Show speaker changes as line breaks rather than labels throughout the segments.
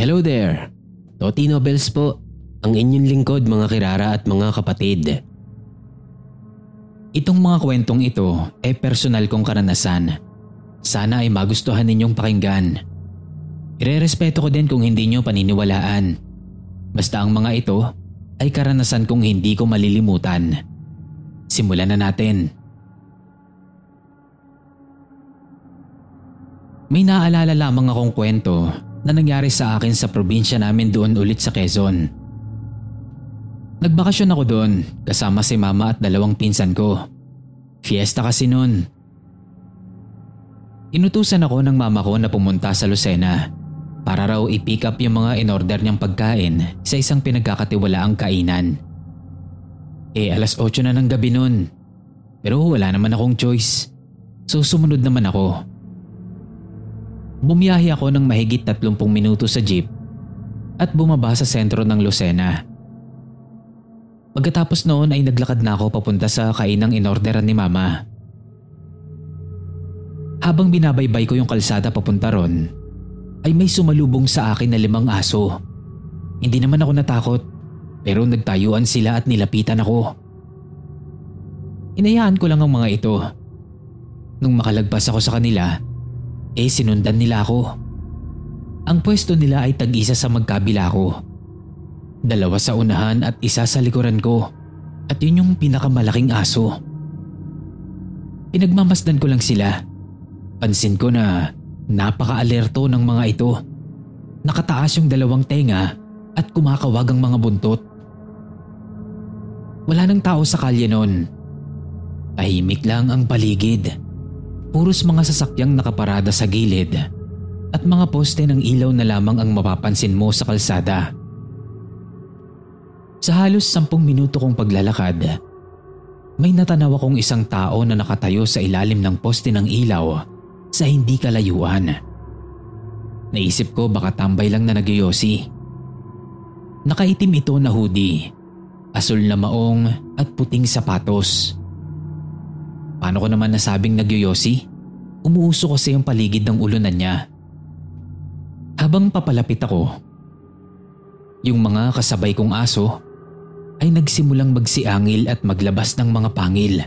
Hello there. Toti Nobels po. Ang inyong lingkod mga kirara at mga kapatid.
Itong mga kwentong ito ay personal kong karanasan. Sana ay magustuhan ninyong pakinggan. Irerespeto ko din kung hindi nyo paniniwalaan. Basta ang mga ito ay karanasan kong hindi ko malilimutan. Simulan na natin. May naalala lamang akong kwento na nangyari sa akin sa probinsya namin doon ulit sa Quezon. Nagbakasyon ako doon kasama si mama at dalawang pinsan ko. Fiesta kasi noon. Inutusan ako ng mama ko na pumunta sa Lucena para raw i-pick up yung mga in-order niyang pagkain sa isang pinagkakatiwalaang kainan. Eh alas 8 na ng gabi noon. Pero wala naman akong choice. So sumunod naman ako. Bumiyahe ako ng mahigit 30 minuto sa jeep at bumaba sa sentro ng Lucena. Pagkatapos noon ay naglakad na ako papunta sa kainang inorderan ni mama. Habang binabaybay ko yung kalsada papunta ron, ay may sumalubong sa akin na limang aso. Hindi naman ako natakot pero nagtayuan sila at nilapitan ako. Inayaan ko lang ang mga ito. Nung makalagpas ako sa kanila, eh sinundan nila ako. Ang pwesto nila ay tag-isa sa magkabila ko. Dalawa sa unahan at isa sa likuran ko. At yun yung pinakamalaking aso. Pinagmamasdan ko lang sila. Pansin ko na napaka-alerto ng mga ito. Nakataas yung dalawang tenga at kumakawag ang mga buntot. Wala nang tao sa kalye noon. Tahimik lang ang paligid. Puros mga sasakyang nakaparada sa gilid at mga poste ng ilaw na lamang ang mapapansin mo sa kalsada. Sa halos sampung minuto kong paglalakad, may natanaw akong isang tao na nakatayo sa ilalim ng poste ng ilaw sa hindi kalayuan. Naisip ko baka tambay lang na nagyoyosi. Nakaitim ito na hoodie, asul na maong at puting sapatos. Paano ko naman nasabing nagyoyosi? Umuuso kasi yung paligid ng ulunan niya. Habang papalapit ako, yung mga kasabay kong aso ay nagsimulang magsiangil at maglabas ng mga pangil.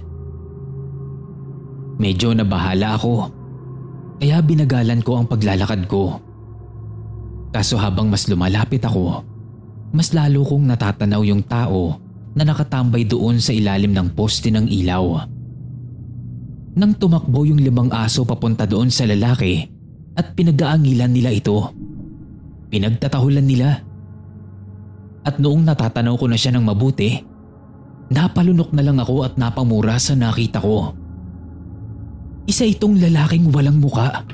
Medyo nabahala ako kaya binagalan ko ang paglalakad ko. Kaso habang mas lumalapit ako, mas lalo kong natatanaw yung tao na nakatambay doon sa ilalim ng poste ng ilaw. Nang tumakbo yung limang aso papunta doon sa lalaki at pinag-aangilan nila ito, pinagtatahulan nila at noong natatanaw ko na siya ng mabuti, napalunok na lang ako at napamura sa nakita ko. Isa itong lalaking walang muka.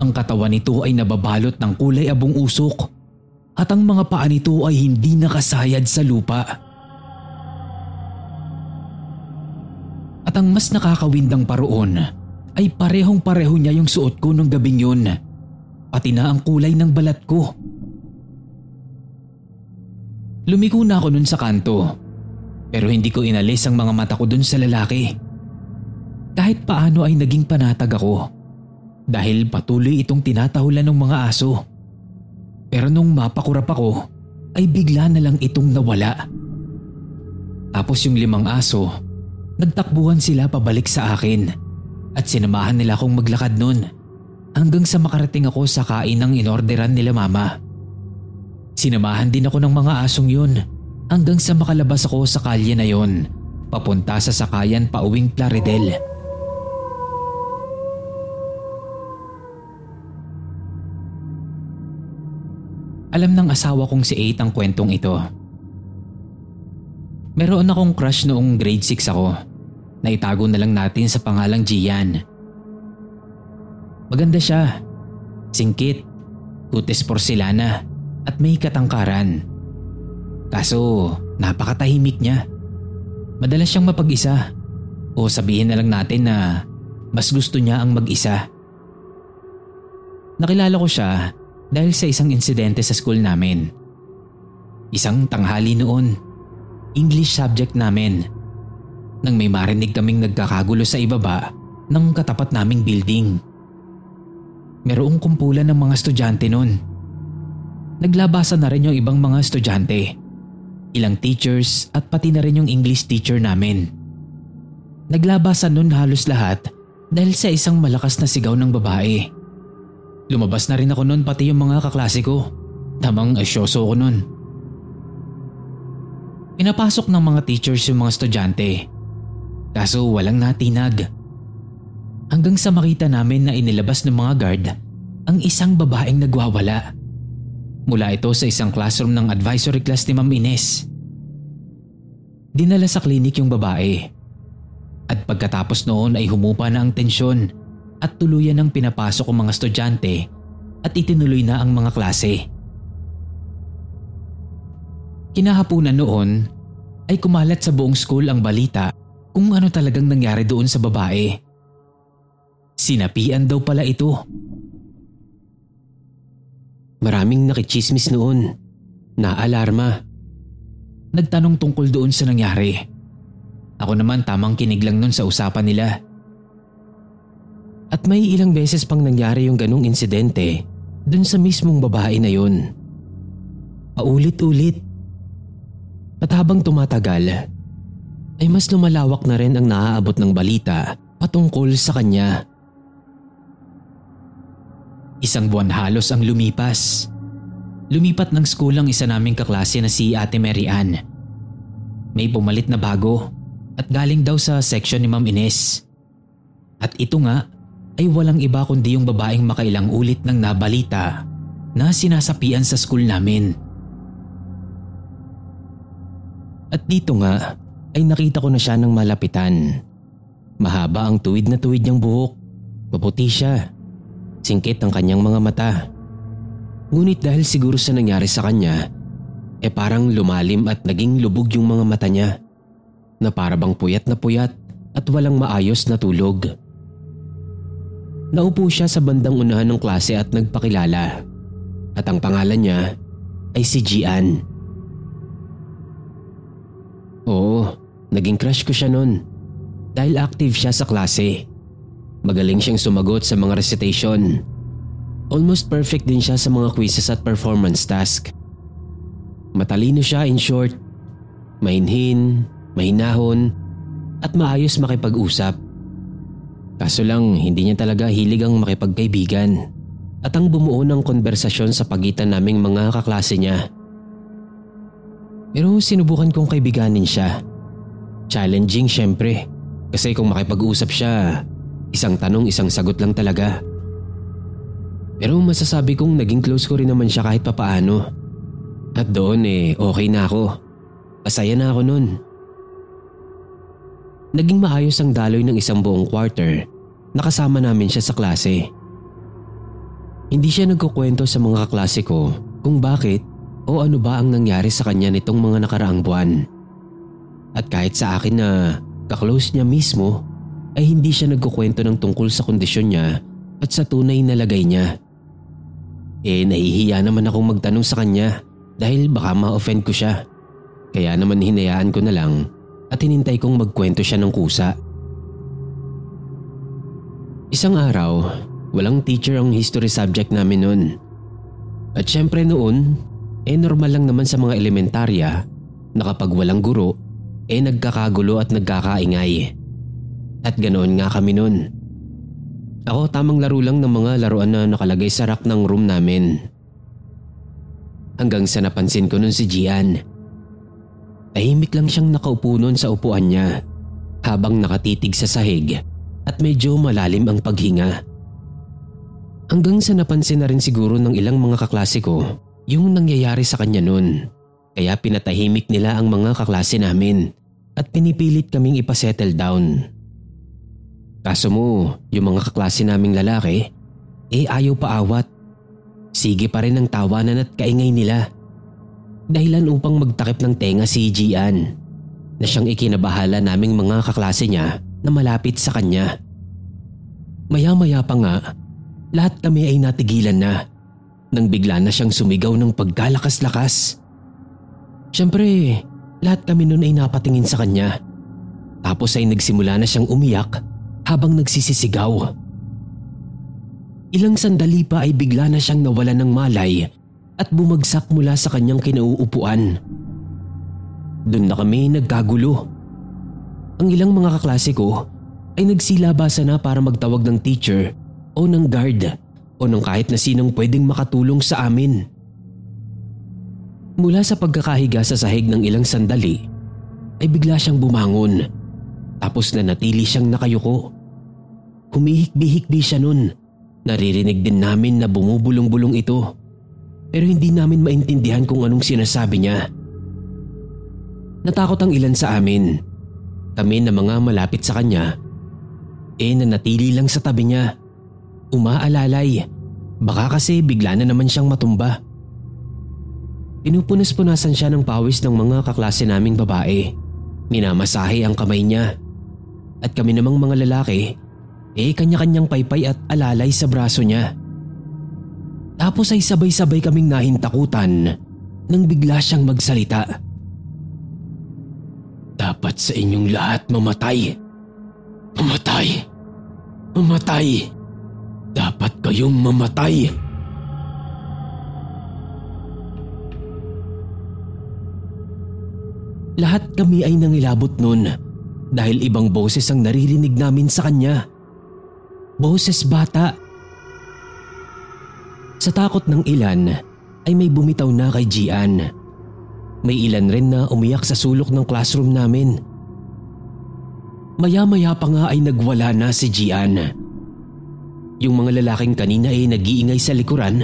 Ang katawan nito ay nababalot ng kulay abong usok at ang mga paa nito ay hindi nakasayad sa lupa. Ang mas nakakawindang paroon ay parehong pareho niya yung suot ko nung gabing yun. Pati na ang kulay ng balat ko. Lumiko na ako nun sa kanto. Pero hindi ko inalis ang mga mata ko dun sa lalaki. Kahit paano ay naging panatag ako. Dahil patuloy itong tinatahulan ng mga aso. Pero nung mapakurap ako, ay bigla na lang itong nawala. Tapos yung limang aso, nagtakbuhan sila pabalik sa akin at sinamahan nila akong maglakad nun hanggang sa makarating ako sa kain ng inorderan nila mama. Sinamahan din ako ng mga asong yun hanggang sa makalabas ako sa kalye na yon papunta sa sakayan pauwing Plaridel. Alam ng asawa kong si 8 ang kwentong ito. Meron akong crush noong grade 6 ako. Naitago na lang natin sa pangalang Gian. Maganda siya. Singkit. Kutis porcelana at may katangkaran. Kaso napakatahimik niya. Madalas siyang mapag-isa o sabihin na lang natin na mas gusto niya ang mag-isa. Nakilala ko siya dahil sa isang insidente sa school namin. Isang tanghali noon, English subject namin. Nang may marinig kaming nagkakagulo sa ibaba ng katapat naming building. Merong kumpulan ng mga estudyante noon naglabasan na rin yung ibang mga estudyante. Ilang teachers at pati na rin yung English teacher namin. Naglabasan nun halos lahat dahil sa isang malakas na sigaw ng babae. Lumabas na rin ako nun pati yung mga kaklase ko. Tamang asyoso ko nun. Pinapasok ng mga teachers yung mga estudyante. Kaso walang natinag. Hanggang sa makita namin na inilabas ng mga guard ang isang babaeng nagwawala. Mula ito sa isang classroom ng advisory class ni Ma'am Ines. Dinala sa klinik yung babae. At pagkatapos noon ay humupa na ang tensyon at tuluyan ng pinapasok ang mga estudyante at itinuloy na ang mga klase. Kinahapunan noon ay kumalat sa buong school ang balita kung ano talagang nangyari doon sa babae. Sinapian daw pala ito
Maraming nakichismis noon. Naalarma.
Nagtanong tungkol doon sa nangyari. Ako naman tamang kinig lang nun sa usapan nila.
At may ilang beses pang nangyari yung ganong insidente dun sa mismong babae na yun. Paulit-ulit. At habang tumatagal, ay mas lumalawak na rin ang naaabot ng balita patungkol sa kanya.
Isang buwan halos ang lumipas. Lumipat ng school ang isa naming kaklase na si Ate Mary Ann. May pumalit na bago at galing daw sa section ni Ma'am Ines. At ito nga ay walang iba kundi yung babaeng makailang ulit ng nabalita na sinasapian sa school namin.
At dito nga ay nakita ko na siya ng malapitan. Mahaba ang tuwid na tuwid niyang buhok. Maputi siya Singkit ang kanyang mga mata. Ngunit dahil siguro sa nangyari sa kanya, eh parang lumalim at naging lubog yung mga mata niya na parabang puyat na puyat at walang maayos na tulog. Naupo siya sa bandang unahan ng klase at nagpakilala at ang pangalan niya ay si Gian. Oo, naging crush ko siya noon dahil active siya sa klase. Magaling siyang sumagot sa mga recitation. Almost perfect din siya sa mga quizzes at performance task. Matalino siya in short. Mainhin, mahinahon, at maayos makipag-usap. Kaso lang hindi niya talaga hilig ang makipagkaibigan at ang bumuo ng konversasyon sa pagitan naming mga kaklase niya. Pero sinubukan kong kaibiganin siya. Challenging syempre kasi kung makipag-usap siya, Isang tanong, isang sagot lang talaga. Pero masasabi kong naging close ko rin naman siya kahit papaano. At doon eh, okay na ako. Pasaya na ako noon. Naging maayos ang daloy ng isang buong quarter. Nakasama namin siya sa klase. Hindi siya nagkukwento sa mga kaklase ko kung bakit o ano ba ang nangyari sa kanya nitong mga nakaraang buwan. At kahit sa akin na kaklose niya mismo, ay hindi siya nagkukwento ng tungkol sa kondisyon niya at sa tunay na lagay niya. Eh nahihiya naman akong magtanong sa kanya dahil baka ma-offend ko siya. Kaya naman hinayaan ko na lang at hinintay kong magkwento siya ng kusa. Isang araw, walang teacher ang history subject namin noon. At syempre noon, eh normal lang naman sa mga elementarya na kapag walang guro, eh nagkakagulo at nagkakaingay. At ganoon nga kami noon. Ako tamang laro lang ng mga laruan na nakalagay sa rack ng room namin. Hanggang sa napansin ko nun si Gian. Tahimik lang siyang nakaupo nun sa upuan niya habang nakatitig sa sahig at medyo malalim ang paghinga. Hanggang sa napansin na rin siguro ng ilang mga kaklase ko yung nangyayari sa kanya nun. Kaya pinatahimik nila ang mga kaklase namin at pinipilit kaming ipasettle down. Kaso mo, yung mga kaklase naming lalaki, eh ayaw paawat. Sige pa rin ang tawanan at kaingay nila. Dahilan upang magtakip ng tenga si Gian na siyang ikinabahala naming mga kaklase niya na malapit sa kanya. Maya-maya pa nga, lahat kami ay natigilan na nang bigla na siyang sumigaw ng pagkalakas-lakas. Siyempre, lahat kami noon ay napatingin sa kanya. Tapos ay nagsimula na siyang umiyak habang nagsisisigaw. Ilang sandali pa ay bigla na siyang nawalan ng malay at bumagsak mula sa kanyang kinauupuan. Doon na kami nagkagulo. Ang ilang mga kaklase ko ay nagsilabasa na para magtawag ng teacher o ng guard o ng kahit na sinong pwedeng makatulong sa amin. Mula sa pagkakahiga sa sahig ng ilang sandali ay bigla siyang bumangon tapos na natili siyang nakayuko. Humihikbi-hikbi siya nun. Naririnig din namin na bumubulong-bulong ito. Pero hindi namin maintindihan kung anong sinasabi niya. Natakot ang ilan sa amin. Kami na mga malapit sa kanya. Eh nanatili lang sa tabi niya. Umaalalay. Baka kasi bigla na naman siyang matumba. Pinupunas-punasan siya ng pawis ng mga kaklase naming babae. Minamasahe ang kamay niya. At kami namang mga lalaki eh kanya-kanyang paypay at alalay sa braso niya. Tapos ay sabay-sabay kaming nahintakutan nang bigla siyang magsalita. Dapat sa inyong lahat mamatay. Mamatay. Mamatay. Dapat kayong mamatay. Lahat kami ay nangilabot noon dahil ibang boses ang naririnig namin sa kanya. Boses bata. Sa takot ng ilan ay may bumitaw na kay Gian. May ilan rin na umiyak sa sulok ng classroom namin. Maya-maya pa nga ay nagwala na si Gian. Yung mga lalaking kanina ay nag-iingay sa likuran,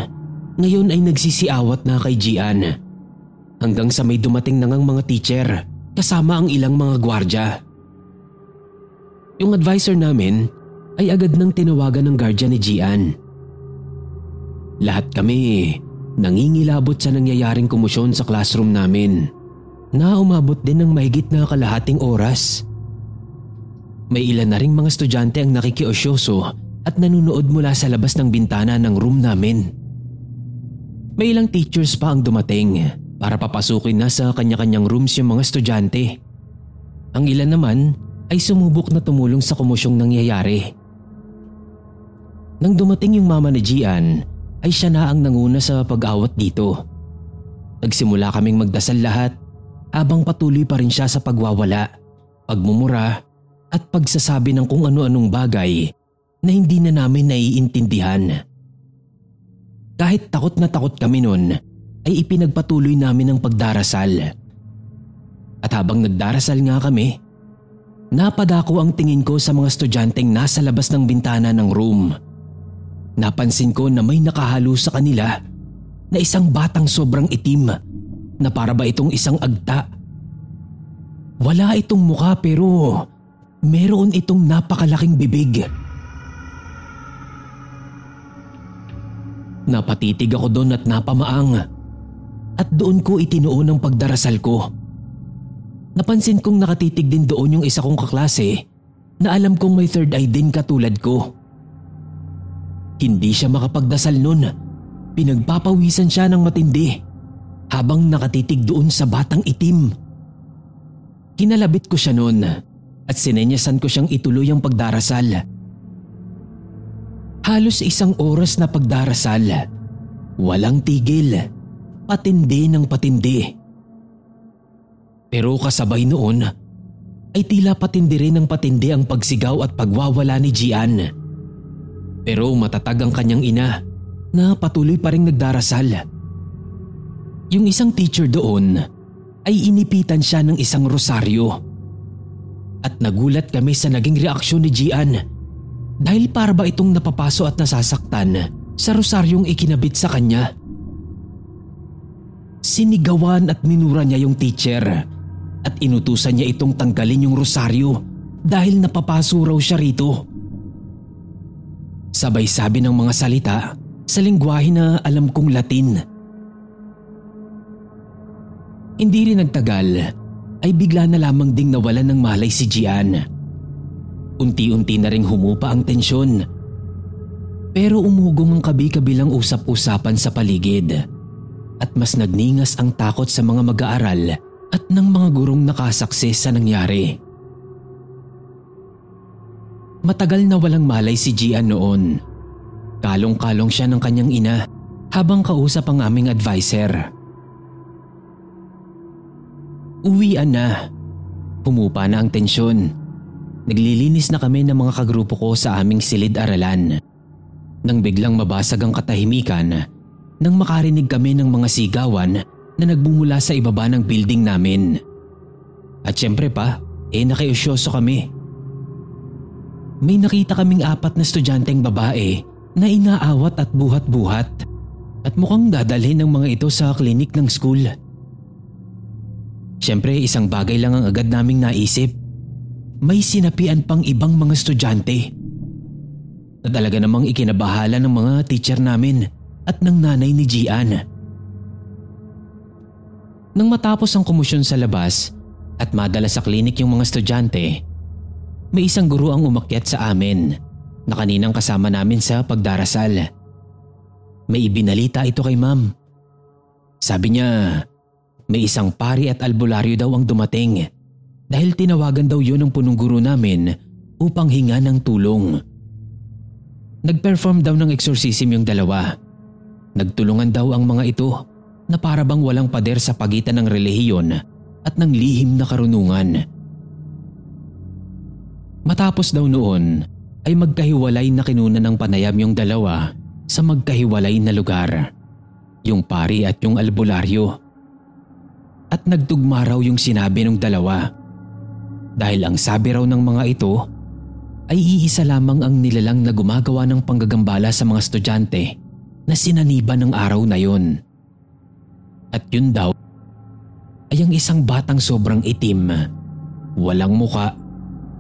ngayon ay nagsisiawat na kay Gian. Hanggang sa may dumating na ngang mga teacher kasama ang ilang mga gwardya. Yung advisor namin ay agad nang tinawagan ng guardian ni Gian. Lahat kami nangingilabot sa nangyayaring kumusyon sa classroom namin na umabot din ng mahigit na kalahating oras. May ilan na ring mga estudyante ang nakikiosyoso at nanunood mula sa labas ng bintana ng room namin. May ilang teachers pa ang dumating para papasukin na sa kanya-kanyang rooms yung mga estudyante. Ang ilan naman ay sumubok na tumulong sa kumusyong nangyayari. Nang dumating yung mama ni Gian, ay siya na ang nanguna sa pag-awat dito. Nagsimula kaming magdasal lahat habang patuloy pa rin siya sa pagwawala, pagmumura at pagsasabi ng kung ano-anong bagay na hindi na namin naiintindihan. Kahit takot na takot kami noon ay ipinagpatuloy namin ang pagdarasal. At habang nagdarasal nga kami, napadako ang tingin ko sa mga estudyanteng nasa labas ng bintana ng room. Napansin ko na may nakahalo sa kanila na isang batang sobrang itim na para ba itong isang agta. Wala itong muka pero meron itong napakalaking bibig. Napatitig ako doon at napamaang at doon ko itinuon ang pagdarasal ko. Napansin kong nakatitig din doon yung isa kong kaklase na alam kong may third eye din katulad ko. Hindi siya makapagdasal noon. Pinagpapawisan siya ng matindi habang nakatitig doon sa batang itim. Kinalabit ko siya noon at sinenyasan ko siyang ituloy ang pagdarasal. Halos isang oras na pagdarasal. Walang tigil. Patindi ng patindi. Pero kasabay noon ay tila patindi rin ng patindi ang pagsigaw at pagwawala ni Gian. Pero matatag ang kanyang ina na patuloy pa rin nagdarasal. Yung isang teacher doon ay inipitan siya ng isang rosaryo. At nagulat kami sa naging reaksyon ni Gian dahil para ba itong napapaso at nasasaktan sa rosaryong ikinabit sa kanya. Sinigawan at minura niya yung teacher at inutusan niya itong tanggalin yung rosaryo dahil napapaso raw siya rito. Sabay sabi ng mga salita sa lingwahe na alam kong Latin. Hindi rin nagtagal ay bigla na lamang ding nawalan ng malay si Gian. Unti-unti na ring humupa ang tensyon. Pero umugong ang kabi-kabilang usap-usapan sa paligid at mas nagningas ang takot sa mga mag-aaral at ng mga gurong nakasaksi sa nangyari. Matagal na walang malay si Gian noon. Kalong-kalong siya ng kanyang ina habang kausap ang aming adviser. Uwian na. Humupa na ang tensyon. Naglilinis na kami ng mga kagrupo ko sa aming silid-aralan. Nang biglang mabasag ang katahimikan, nang makarinig kami ng mga sigawan na nagbumula sa ibaba ng building namin. At syempre pa, eh nakiusyoso kami. May nakita kaming apat na estudyanteng babae na inaawat at buhat-buhat at mukhang dadalhin ng mga ito sa klinik ng school. Siyempre isang bagay lang ang agad naming naisip. May sinapian pang ibang mga estudyante. Na talaga namang ikinabahala ng mga teacher namin at ng nanay ni Gian. Nang matapos ang komisyon sa labas at madala sa klinik yung mga estudyante, may isang guro ang umakyat sa amin na kaninang kasama namin sa pagdarasal. May ibinalita ito kay ma'am. Sabi niya, may isang pari at albularyo daw ang dumating dahil tinawagan daw yun ng punong guro namin upang hinga ng tulong. Nag-perform daw ng exorcism yung dalawa. Nagtulungan daw ang mga ito na para bang walang pader sa pagitan ng relihiyon at ng lihim na karunungan. Matapos daw noon ay magkahiwalay na kinuna ng panayam yung dalawa sa magkahiwalay na lugar. Yung pari at yung albularyo at nagtugma raw yung sinabi ng dalawa. Dahil ang sabi raw ng mga ito ay iisa lamang ang nilalang na gumagawa ng panggagambala sa mga estudyante na sinaniba ng araw na yun. At yun daw ay ang isang batang sobrang itim, walang muka,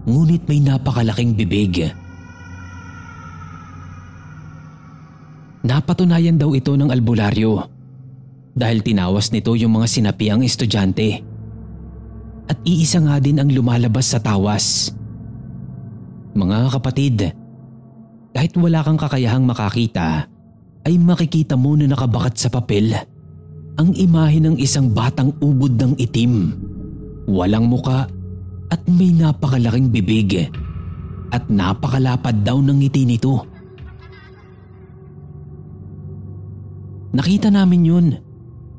ngunit may napakalaking bibig. Napatunayan daw ito ng albularyo dahil tinawas nito yung mga sinapiang estudyante. At iisa nga din ang lumalabas sa tawas. Mga kapatid, kahit wala kang kakayahang makakita, ay makikita mo na nakabakat sa papel ang imahe ng isang batang ubod ng itim. Walang muka at may napakalaking bibig at napakalapad daw ng ngiti nito. Nakita namin yun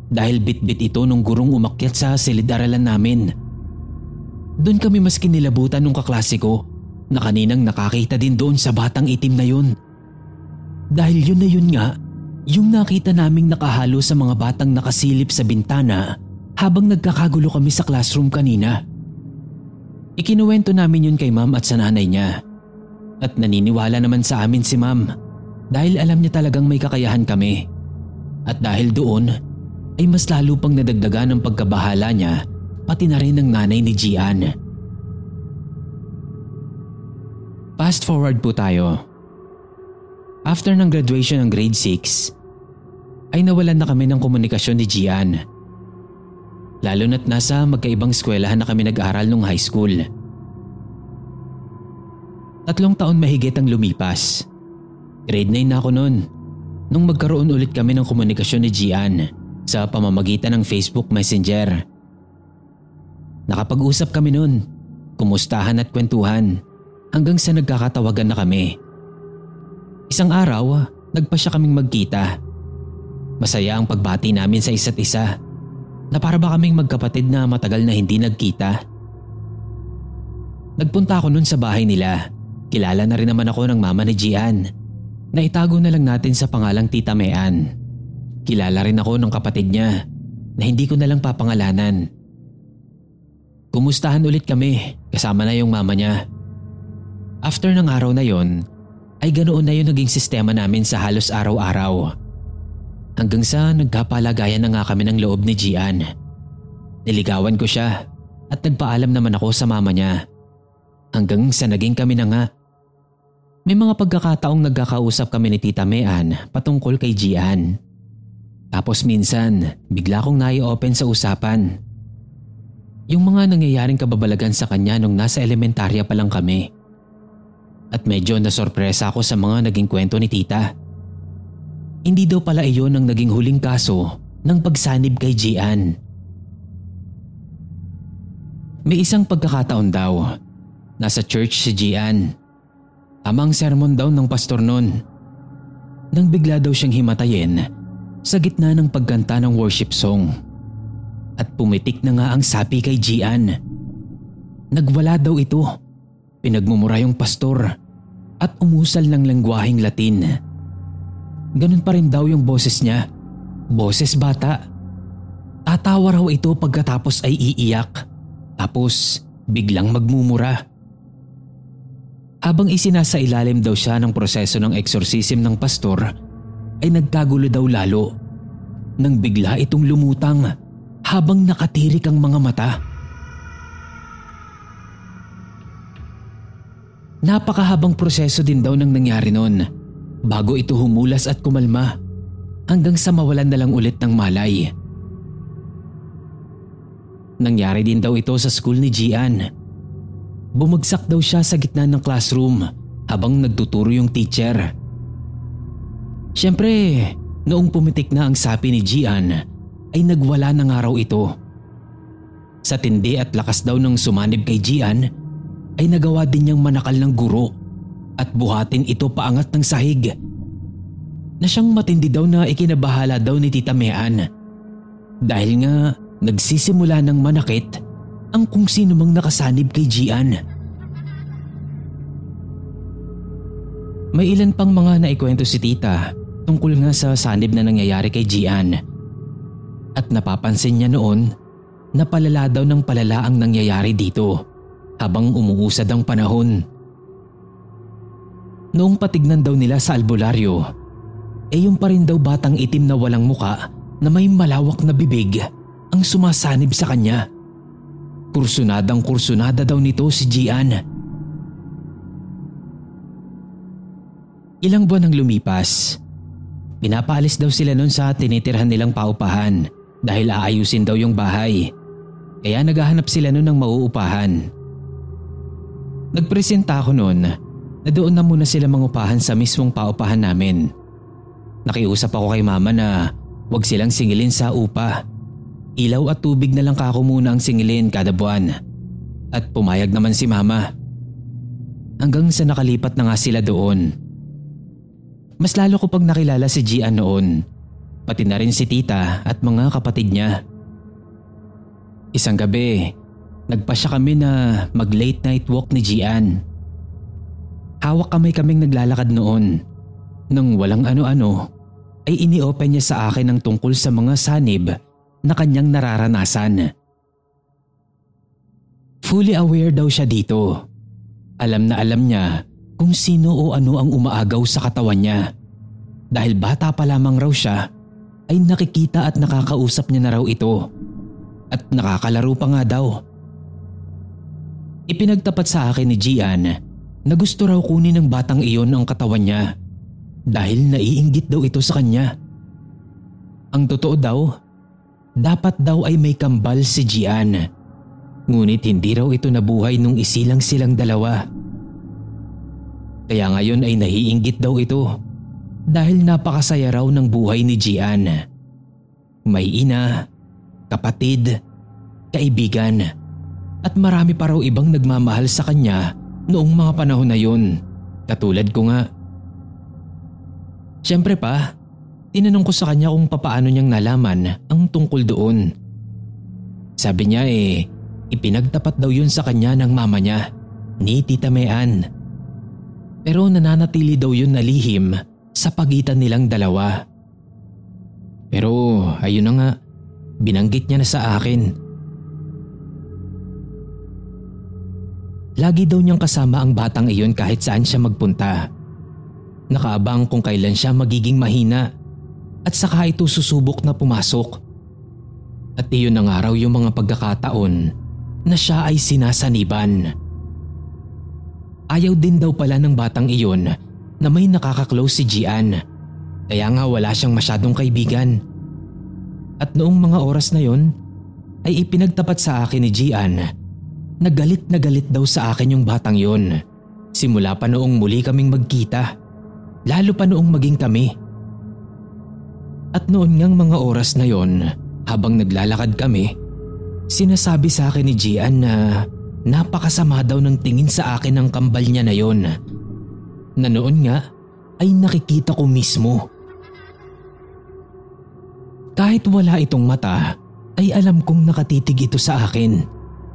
dahil bitbit ito nung gurong umakyat sa silid-aralan namin. Doon kami mas kinilabutan nung kaklase ko na kaninang nakakita din doon sa batang itim na yun. Dahil yun na yun nga, yung nakita naming nakahalo sa mga batang nakasilip sa bintana habang nagkakagulo kami sa classroom kanina. Ikinuwento namin yun kay ma'am at sa nanay niya. At naniniwala naman sa amin si ma'am dahil alam niya talagang may kakayahan kami. At dahil doon, ay mas lalo pang nadagdagan ng pagkabahala niya pati na rin ng nanay ni Gian. Fast forward po tayo. After ng graduation ng grade 6, ay nawalan na kami ng komunikasyon ni Gian. Lalo na't nasa magkaibang eskwelahan na kami nag-aral nung high school. Tatlong taon mahigit ang lumipas. Grade 9 na ako noon nung magkaroon ulit kami ng komunikasyon ni Gian sa pamamagitan ng Facebook Messenger. Nakapag-usap kami noon, kumustahan at kwentuhan hanggang sa nagkakatawagan na kami. Isang araw, nagpa siya kaming magkita. Masaya ang pagbati namin sa isa't isa na para ba kaming magkapatid na matagal na hindi nagkita. Nagpunta ako noon sa bahay nila. Kilala na rin naman ako ng mama ni Gian. Naitago na lang natin sa pangalang Tita Mean. Kilala rin ako ng kapatid niya na hindi ko nalang papangalanan. Kumustahan ulit kami kasama na yung mama niya. After ng araw na yon, ay ganoon na yung naging sistema namin sa halos araw-araw. Hanggang sa nagkapalagayan na nga kami ng loob ni Gian. Niligawan ko siya at nagpaalam naman ako sa mama niya. Hanggang sa naging kami na nga. May mga pagkakataong nagkakausap kami ni Tita Mean patungkol kay Gian. Tapos minsan, bigla kong nai-open sa usapan. Yung mga nangyayaring kababalagan sa kanya nung nasa elementarya pa lang kami. At medyo nasorpresa ako sa mga naging kwento ni tita. Hindi daw pala iyon ang naging huling kaso ng pagsanib kay Gian. May isang pagkakataon daw. Nasa church si Gian. Amang sermon daw ng pastor noon. Nang bigla daw siyang himatayin
sa gitna ng pagkanta ng worship song. At pumitik na nga ang sapi kay Gian. Nagwala daw ito. Pinagmumura yung pastor at umusal ng lengguaheng Latin. Ganun pa rin daw yung boses niya. Boses bata. Tatawa raw ito pagkatapos ay iiyak. Tapos biglang magmumura. Habang isinasa ilalim daw siya ng proseso ng eksorsism ng pastor, ay nagkagulo daw lalo. Nang bigla itong lumutang habang nakatirik ang mga mata. Napakahabang proseso din daw nang nangyari noon bago ito humulas at kumalma hanggang sa mawalan na lang ulit ng malay. Nangyari din daw ito sa school ni Gian Bumagsak daw siya sa gitna ng classroom habang nagtuturo yung teacher. Siyempre, noong pumitik na ang sapi ni Gian ay nagwala ng araw ito. Sa tindi at lakas daw ng sumanib kay Gian ay nagawa din niyang manakal ng guro at buhatin ito paangat ng sahig. Na siyang matindi daw na ikinabahala daw ni Tita Mean. Dahil nga nagsisimula ng manakit ang kung sino mang nakasanib kay Gian. May ilan pang mga naikwento si tita tungkol nga sa sanib na nangyayari kay Gian. At napapansin niya noon na palala daw ng palala ang nangyayari dito habang umuusad ang panahon. Noong patignan daw nila sa albularyo, eh yung pa rin daw batang itim na walang muka na may malawak na bibig ang sumasanib sa kanya. Kursunadang kursunada daw nito si Gian. Ilang buwan ang lumipas. Pinapaalis daw sila noon sa tinitirhan nilang paupahan dahil aayusin daw yung bahay. Kaya naghahanap sila noon ng mauupahan. Nagpresenta ako noon na doon na muna sila mangupahan sa mismong paupahan namin. Nakiusap ako kay mama na wag silang singilin sa upa Ilaw at tubig na lang kako muna ang singilin kada buwan. At pumayag naman si mama. Hanggang sa nakalipat na nga sila doon. Mas lalo ko pag nakilala si Gian noon. Pati na rin si tita at mga kapatid niya. Isang gabi, nagpasya kami na mag late night walk ni Gian. Hawak kamay kaming naglalakad noon. Nang walang ano-ano, ay ini-open niya sa akin ang tungkol sa mga sanib na kanyang nararanasan. Fully aware daw siya dito. Alam na alam niya kung sino o ano ang umaagaw sa katawan niya. Dahil bata pa lamang raw siya, ay nakikita at nakakausap niya na raw ito. At nakakalaro pa nga daw. Ipinagtapat sa akin ni Gian na gusto raw kunin ng batang iyon ang katawan niya dahil naiinggit daw ito sa kanya. Ang totoo daw dapat daw ay may kambal si Gian. Ngunit hindi raw ito nabuhay nung isilang silang dalawa. Kaya ngayon ay nahiinggit daw ito dahil napakasaya raw ng buhay ni Gian. May ina, kapatid, kaibigan at marami pa raw ibang nagmamahal sa kanya noong mga panahon na yun. Katulad ko nga. Siyempre pa, Tinanong ko sa kanya kung papaano niyang nalaman ang tungkol doon. Sabi niya eh, ipinagtapat daw yun sa kanya ng mama niya, ni Tita Mean. Pero nananatili daw yun na lihim sa pagitan nilang dalawa. Pero ayun na nga, binanggit niya na sa akin. Lagi daw niyang kasama ang batang iyon kahit saan siya magpunta. Nakaabang kung kailan siya magiging mahina at saka ito susubok na pumasok. At iyon ang araw yung mga pagkakataon na siya ay sinasaniban. Ayaw din daw pala ng batang iyon na may nakakaklose si Gian. Kaya nga wala siyang masyadong kaibigan. At noong mga oras na yon ay ipinagtapat sa akin ni Gian na galit na galit daw sa akin yung batang yon. Simula pa noong muli kaming magkita. Lalo pa noong maging kami. At noon ngang mga oras na yon, habang naglalakad kami, sinasabi sa akin ni Gian na napakasama daw ng tingin sa akin ng kambal niya na yon. Na noon nga ay nakikita ko mismo.
Kahit wala itong mata, ay alam kong nakatitig ito sa akin.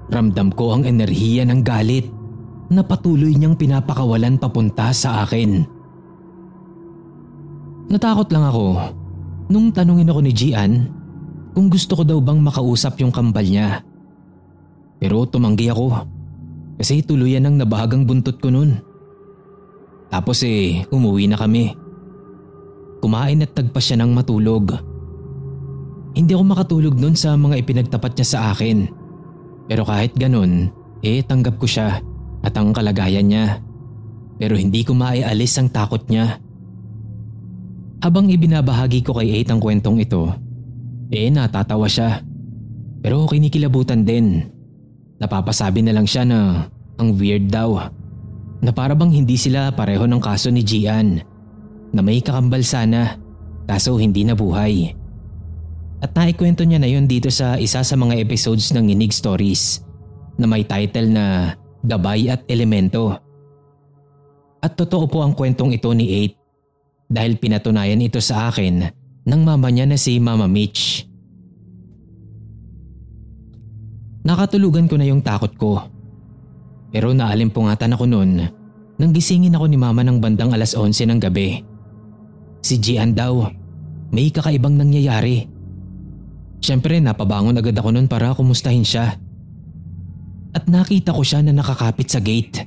Ramdam ko ang enerhiya ng galit na patuloy niyang pinapakawalan papunta sa akin. Natakot lang ako nung tanungin ako ni Gian kung gusto ko daw bang makausap yung kambal niya. Pero tumanggi ako kasi tuluyan ang nabahagang buntot ko nun. Tapos eh, umuwi na kami. Kumain at tagpa siya ng matulog. Hindi ako makatulog nun sa mga ipinagtapat niya sa akin. Pero kahit ganun, eh tanggap ko siya at ang kalagayan niya. Pero hindi ko maialis ang takot niya. Habang ibinabahagi ko kay Eight ang kwentong ito, eh natatawa siya. Pero kinikilabutan din. Napapasabi na lang siya na ang weird daw. Na para bang hindi sila pareho ng kaso ni Gian. Na may kakambal sana, kaso hindi nabuhay. At naikwento niya na yun dito sa isa sa mga episodes ng Inig Stories na may title na Gabay at Elemento. At totoo po ang kwentong ito ni Eight dahil pinatunayan ito sa akin ng mama niya na si Mama Mitch. Nakatulugan ko na yung takot ko. Pero naalimpungatan ako noon nang gisingin ako ni mama ng bandang alas 11 ng gabi. Si Gian daw, may kakaibang nangyayari. Siyempre napabangon agad ako noon para kumustahin siya. At nakita ko siya na nakakapit sa gate.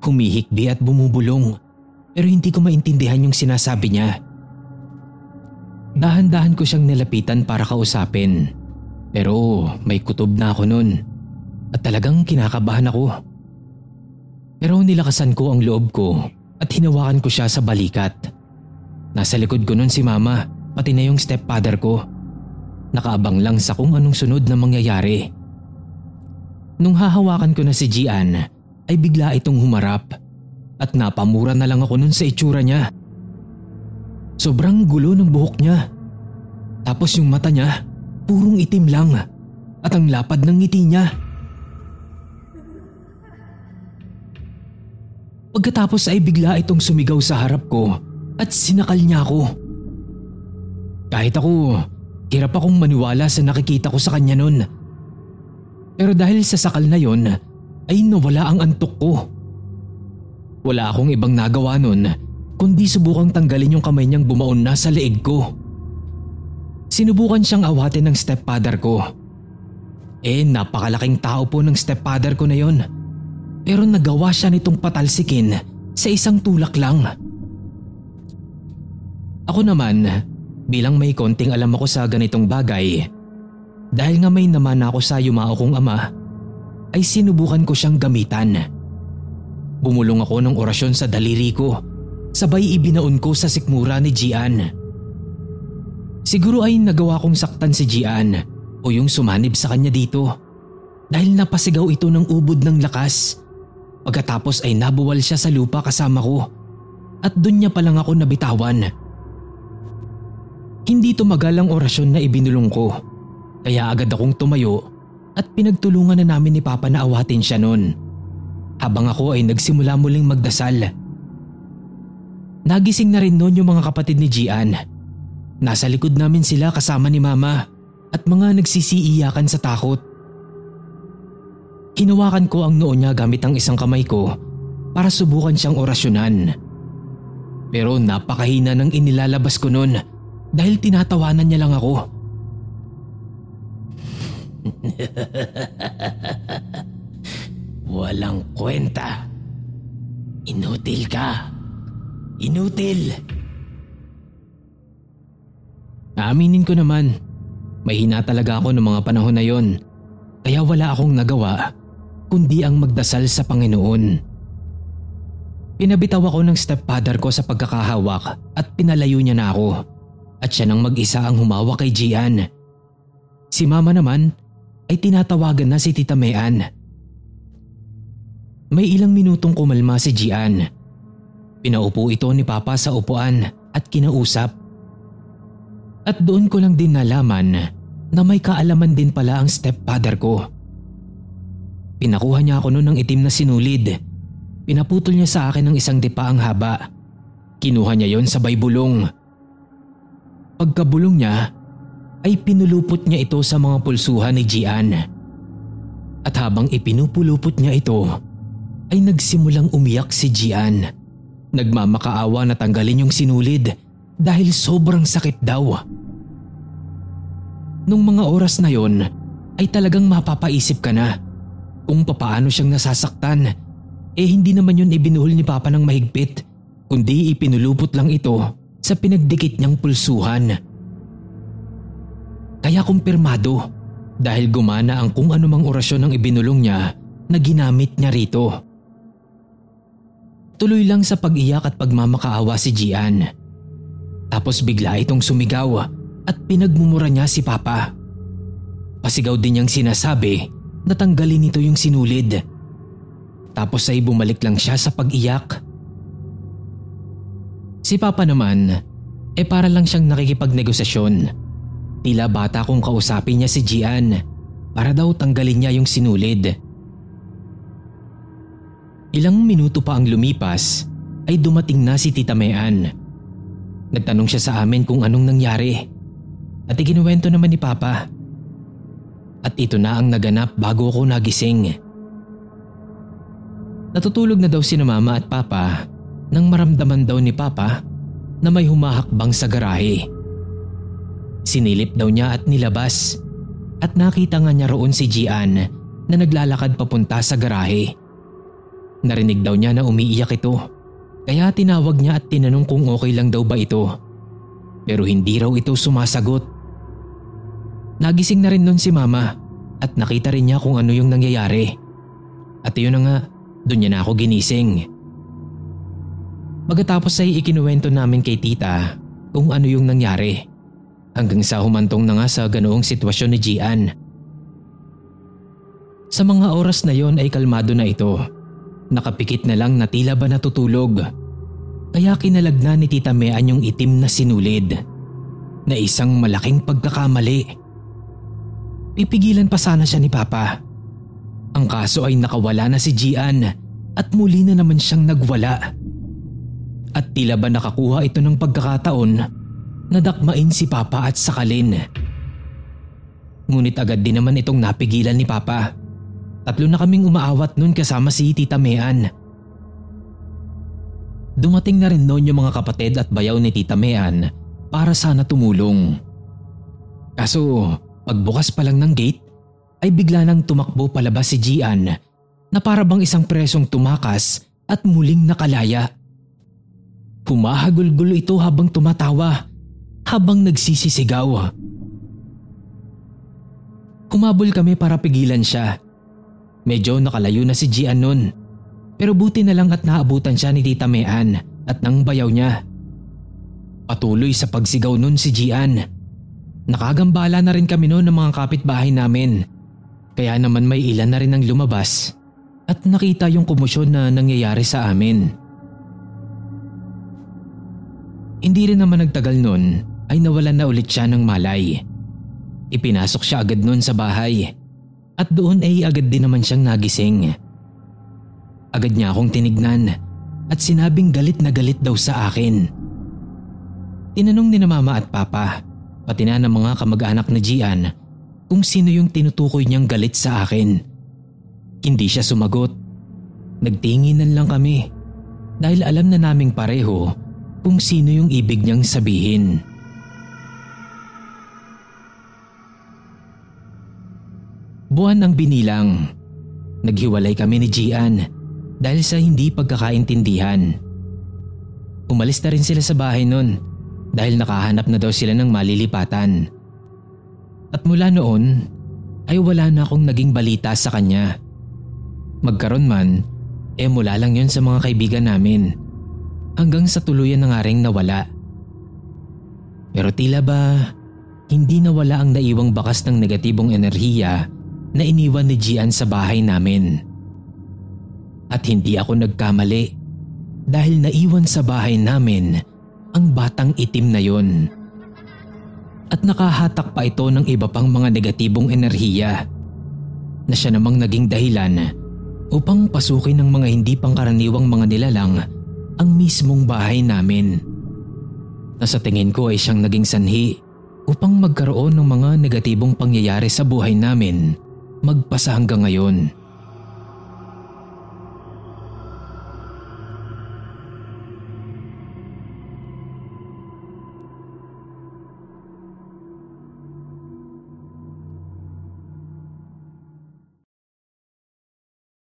Humihikbi at bumubulong pero hindi ko maintindihan yung sinasabi niya. Dahan-dahan ko siyang nilapitan para kausapin. Pero may kutob na ako noon at talagang kinakabahan ako. Pero nilakasan ko ang loob ko at hinawakan ko siya sa balikat. Nasa likod ko noon si mama pati na yung stepfather ko. Nakaabang lang sa kung anong sunod na mangyayari. Nung hahawakan ko na si Gian, ay bigla itong humarap at napamura na lang ako nun sa itsura niya. Sobrang gulo ng buhok niya. Tapos yung mata niya, purong itim lang at ang lapad ng ngiti niya. Pagkatapos ay bigla itong sumigaw sa harap ko at sinakal niya ako. Kahit ako, Hirap akong maniwala sa nakikita ko sa kanya noon. Pero dahil sa sakal na yon, ay nawala ang antok ko. Wala akong ibang nagawa noon kundi subukang tanggalin yung kamay niyang bumaon na sa leeg ko. Sinubukan siyang awatin ng stepfather ko. Eh napakalaking tao po ng stepfather ko na yon. Pero nagawa siya nitong patalsikin sa isang tulak lang. Ako naman, bilang may konting alam ako sa ganitong bagay. Dahil nga may naman ako sa yumao kong ama, ay sinubukan ko siyang gamitan. Bumulong ako ng orasyon sa daliri ko, sabay ibinaon ko sa sikmura ni Gian. Siguro ay nagawa kong saktan si Gian o yung sumanib sa kanya dito dahil napasigaw ito ng ubod ng lakas. Pagkatapos ay nabuwal siya sa lupa kasama ko at doon niya palang ako nabitawan. Hindi tumagal ang orasyon na ibinulong ko. Kaya agad akong tumayo at pinagtulungan na namin ni Papa na awatin siya noon. Habang ako ay nagsimula muling magdasal. Nagising na rin noon yung mga kapatid ni Gian. Nasa likod namin sila kasama ni Mama at mga nagsisiiyakan sa takot. Hinawakan ko ang noo niya gamit ang isang kamay ko para subukan siyang orasyonan. Pero napakahina ng inilalabas ko noon dahil tinatawanan niya lang ako. Walang kwenta. Inutil ka. Inutil. Aaminin ko naman, may hina talaga ako noong mga panahon na yon. Kaya wala akong nagawa kundi ang magdasal sa Panginoon. Pinabitaw ako ng stepfather ko sa pagkakahawak at pinalayo niya na ako at siya nang mag-isa ang humawa kay Gian. Si mama naman ay tinatawagan na si Tita Mean. May ilang minutong kumalma si Gian. Pinaupo ito ni Papa sa upuan at kinausap. At doon ko lang din nalaman na may kaalaman din pala ang stepfather ko. Pinakuha niya ako noon ng itim na sinulid. Pinaputol niya sa akin ng isang dipa ang haba. Kinuha niya yon sa baybulong Pagkabulong niya, ay pinulupot niya ito sa mga pulsuhan ni Gian. At habang ipinupulupot niya ito, ay nagsimulang umiyak si Gian. Nagmamakaawa na tanggalin yung sinulid dahil sobrang sakit daw. Nung mga oras na yon ay talagang mapapaisip ka na kung papaano siyang nasasaktan. Eh hindi naman yun ibinuhol ni Papa ng mahigpit kundi ipinulupot lang ito sa pinagdikit niyang pulsuhan. Kaya kumpirmado dahil gumana ang kung anumang orasyon ng ibinulong niya na ginamit niya rito. Tuloy lang sa pag-iyak at pagmamakaawa si Gian. Tapos bigla itong sumigaw at pinagmumura niya si Papa. Pasigaw din niyang sinasabi na tanggalin nito yung sinulid. Tapos ay bumalik lang siya sa pag-iyak. Si Papa naman, eh para lang siyang nakikipagnegosasyon Tila bata kung kausapin niya si Gian para daw tanggalin niya yung sinulid. Ilang minuto pa ang lumipas ay dumating na si Tita Mean. Nagtanong siya sa amin kung anong nangyari at ikinuwento naman ni Papa. At ito na ang naganap bago ako nagising. Natutulog na daw si na Mama at Papa nang maramdaman daw ni Papa na may humahakbang sa garahe. Sinilip daw niya at nilabas at nakita nga niya roon si Gian na naglalakad papunta sa garahe. Narinig daw niya na umiiyak ito kaya tinawag niya at tinanong kung okay lang daw ba ito. Pero hindi raw ito sumasagot. Nagising na rin nun si mama at nakita rin niya kung ano yung nangyayari. At yun na nga, doon niya na ako ginising. Pagkatapos ay ikinuwento namin kay tita kung ano yung nangyari. Hanggang sa humantong na nga sa ganoong sitwasyon ni Gian. Sa mga oras na yon ay kalmado na ito. Nakapikit na lang na tila ba natutulog. Kaya kinalagnan ni Tita Mean yung itim na sinulid. Na isang malaking pagkakamali. Pipigilan pa sana siya ni Papa. Ang kaso ay nakawala na si Gian at muli na naman siyang nagwala. At tila ba nakakuha ito ng pagkakataon nadakmain si Papa at sakalin. Ngunit agad din naman itong napigilan ni Papa. Tatlo na kaming umaawat nun kasama si Tita Mean. Dumating na rin noon yung mga kapatid at bayaw ni Tita Mean para sana tumulong. Kaso pagbukas pa lang ng gate ay bigla nang tumakbo palabas si Gian na para bang isang presong tumakas at muling nakalaya. Humahagulgulo ito habang tumatawa habang nagsisisigaw. Kumabol kami para pigilan siya. Medyo nakalayo na si Gian nun. Pero buti na lang at naabutan siya ni Tita Mean at nang bayaw niya. Patuloy sa pagsigaw nun si Gian. Nakagambala na rin kami noon ng mga kapitbahay namin. Kaya naman may ilan na rin ang lumabas at nakita yung komosyon na nangyayari sa amin. Hindi rin naman nagtagal nun ay nawalan na ulit siya ng malay. Ipinasok siya agad noon sa bahay at doon ay agad din naman siyang nagising. Agad niya akong tinignan at sinabing galit na galit daw sa akin. Tinanong ni na mama at papa, pati na ng mga kamag-anak na Gian, kung sino yung tinutukoy niyang galit sa akin. Hindi siya sumagot. Nagtinginan lang kami dahil alam na naming pareho kung sino yung ibig niyang sabihin. Buwan ang binilang. Naghiwalay kami ni Gian dahil sa hindi pagkakaintindihan. Umalis na rin sila sa bahay nun dahil nakahanap na daw sila ng malilipatan. At mula noon ay wala na akong naging balita sa kanya. Magkaroon man, eh mula lang yon sa mga kaibigan namin. Hanggang sa tuluyan na nga rin nawala. Pero tila ba hindi nawala ang naiwang bakas ng negatibong enerhiya na iniwan ni Gian sa bahay namin. At hindi ako nagkamali dahil naiwan sa bahay namin ang batang itim na yon. At nakahatak pa ito ng iba pang mga negatibong enerhiya na siya namang naging dahilan upang pasukin ng mga hindi pangkaraniwang mga nilalang ang mismong bahay namin. Na sa tingin ko ay siyang naging sanhi
upang magkaroon ng mga negatibong pangyayari sa buhay namin magpasa hanggang ngayon.